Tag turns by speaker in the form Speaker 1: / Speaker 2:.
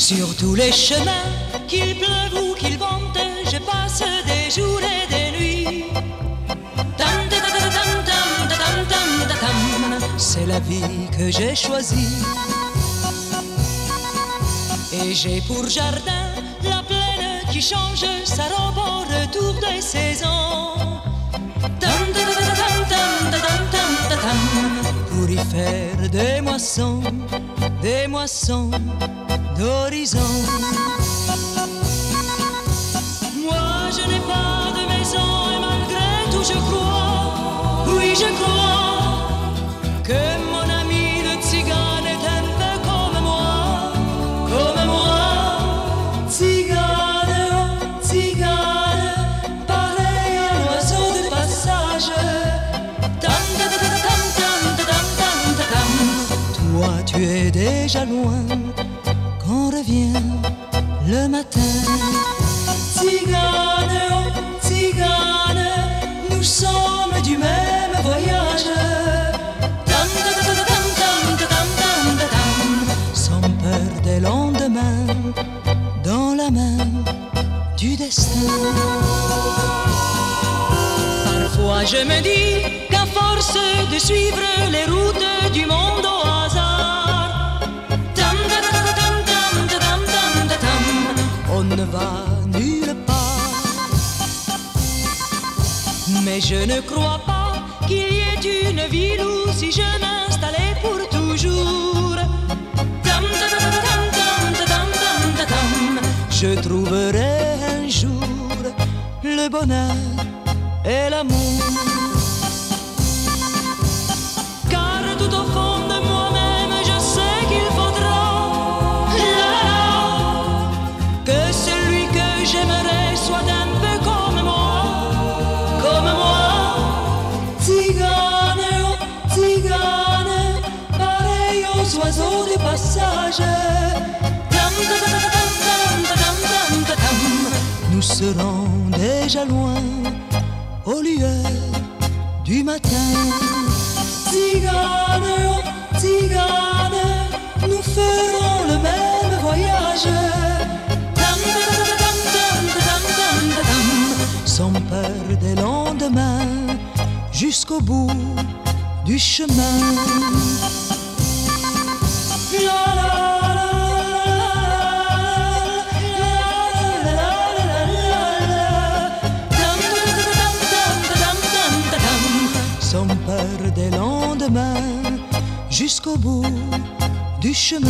Speaker 1: Sur tous les chemins, qu'il pleuve ou qu'il vente, je passe des jours et des nuits. C'est la vie que j'ai choisie. Et j'ai pour jardin la plaine qui change sa robe au retour des saisons. Pour y faire des moissons, des moissons d'horizon. Moi je n'ai pas de maison et malgré tout je crois, oui je crois, que mon ami le tzigane est un peu comme moi, comme moi. Tzigane, tzigane, pareil à un oiseau de passage. Tam, ta, ta, ta, tam, tam, ta, tam, tam, ta, tam. Toi tu es déjà loin quand revient le matin. Tzigane, oh, tzigane, nous sommes du même voyage. Sans peur des lendemains, dans la main du destin. Parfois je me dis qu'à force de suivre les routes du monde au hasard, Mais je ne crois pas qu'il y ait une ville où si je m'installais pour toujours. Je trouverai un jour le bonheur et l'amour. Tam, tam, ta, tam. Nous serons déjà loin aux lueurs du matin. Tzigane, oh, tzigane, nous ferons le même voyage. Sans peur des lendemains, jusqu'au bout du chemin. Sans peur des lendemains, jusqu'au bout du chemin.